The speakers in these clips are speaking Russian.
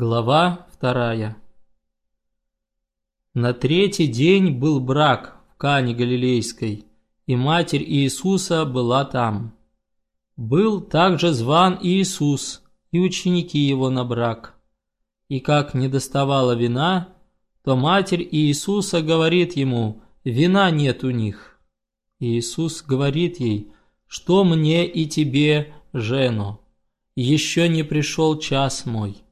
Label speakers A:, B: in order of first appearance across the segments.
A: Глава вторая На третий день был брак в Кане Галилейской, и Матерь Иисуса была там. Был также зван Иисус и ученики его на брак. И как не доставала вина, то Матерь Иисуса говорит ему, вина нет у них. Иисус говорит ей, что мне и тебе, жено, еще не пришел час мой.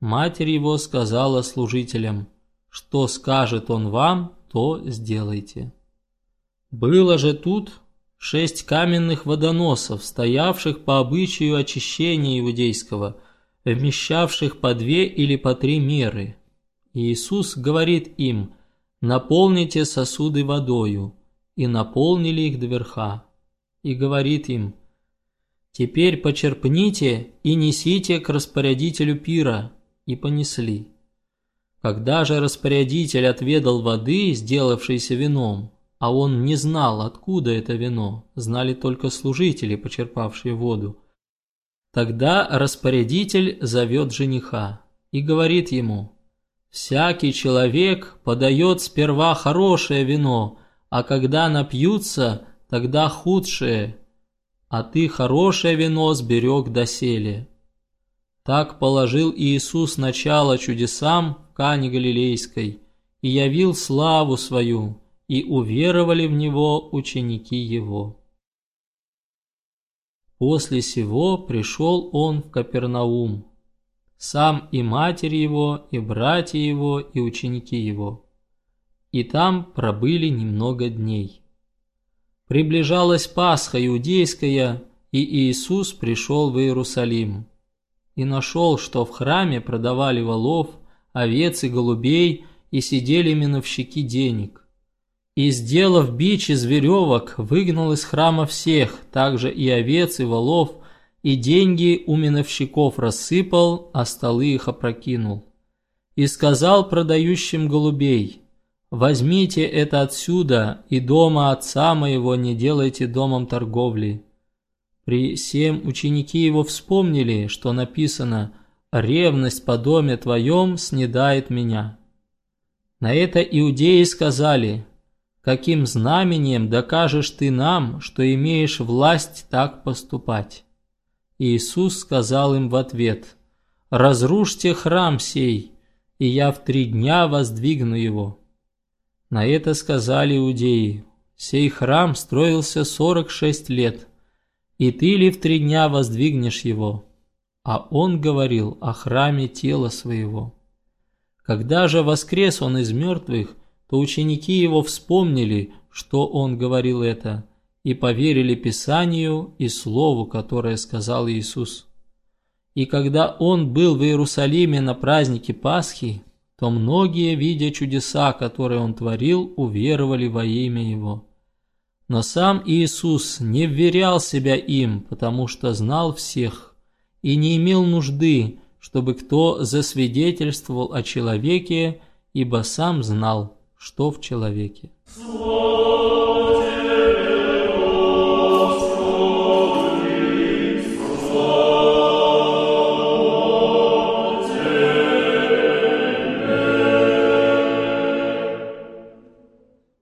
A: Матерь его сказала служителям, что скажет он вам, то сделайте. Было же тут шесть каменных водоносов, стоявших по обычаю очищения иудейского, вмещавших по две или по три меры. Иисус говорит им, наполните сосуды водою, и наполнили их до верха. И говорит им, теперь почерпните и несите к распорядителю пира, и понесли. Когда же распорядитель отведал воды, сделавшейся вином, а он не знал, откуда это вино, знали только служители, почерпавшие воду, тогда распорядитель зовет жениха и говорит ему, «Всякий человек подает сперва хорошее вино, а когда напьются, тогда худшее, а ты хорошее вино сберег доселе». Так положил Иисус начало чудесам в Кане Галилейской и явил славу свою, и уверовали в Него ученики Его. После сего пришел Он в Капернаум, сам и матерь Его, и братья Его, и ученики Его. И там пробыли немного дней. Приближалась Пасха Иудейская, и Иисус пришел в Иерусалим и нашел, что в храме продавали волов, овец и голубей и сидели миновщики денег. И, сделав бич из веревок, выгнал из храма всех, также и овец, и волов, и деньги у миновщиков рассыпал, а столы их опрокинул. И сказал продающим голубей, «Возьмите это отсюда, и дома отца моего не делайте домом торговли». При всем ученики его вспомнили, что написано «Ревность по доме твоем снедает меня». На это иудеи сказали «Каким знамением докажешь ты нам, что имеешь власть так поступать?» Иисус сказал им в ответ «Разрушьте храм сей, и я в три дня воздвигну его». На это сказали иудеи «Сей храм строился сорок шесть лет» и ты ли в три дня воздвигнешь его?» А он говорил о храме тела своего. Когда же воскрес он из мертвых, то ученики его вспомнили, что он говорил это, и поверили Писанию и Слову, которое сказал Иисус. И когда он был в Иерусалиме на празднике Пасхи, то многие, видя чудеса, которые он творил, уверовали во имя его. Но сам Иисус не вверял себя им, потому что знал всех, и не имел нужды, чтобы кто засвидетельствовал о человеке, ибо сам знал, что в человеке. Слово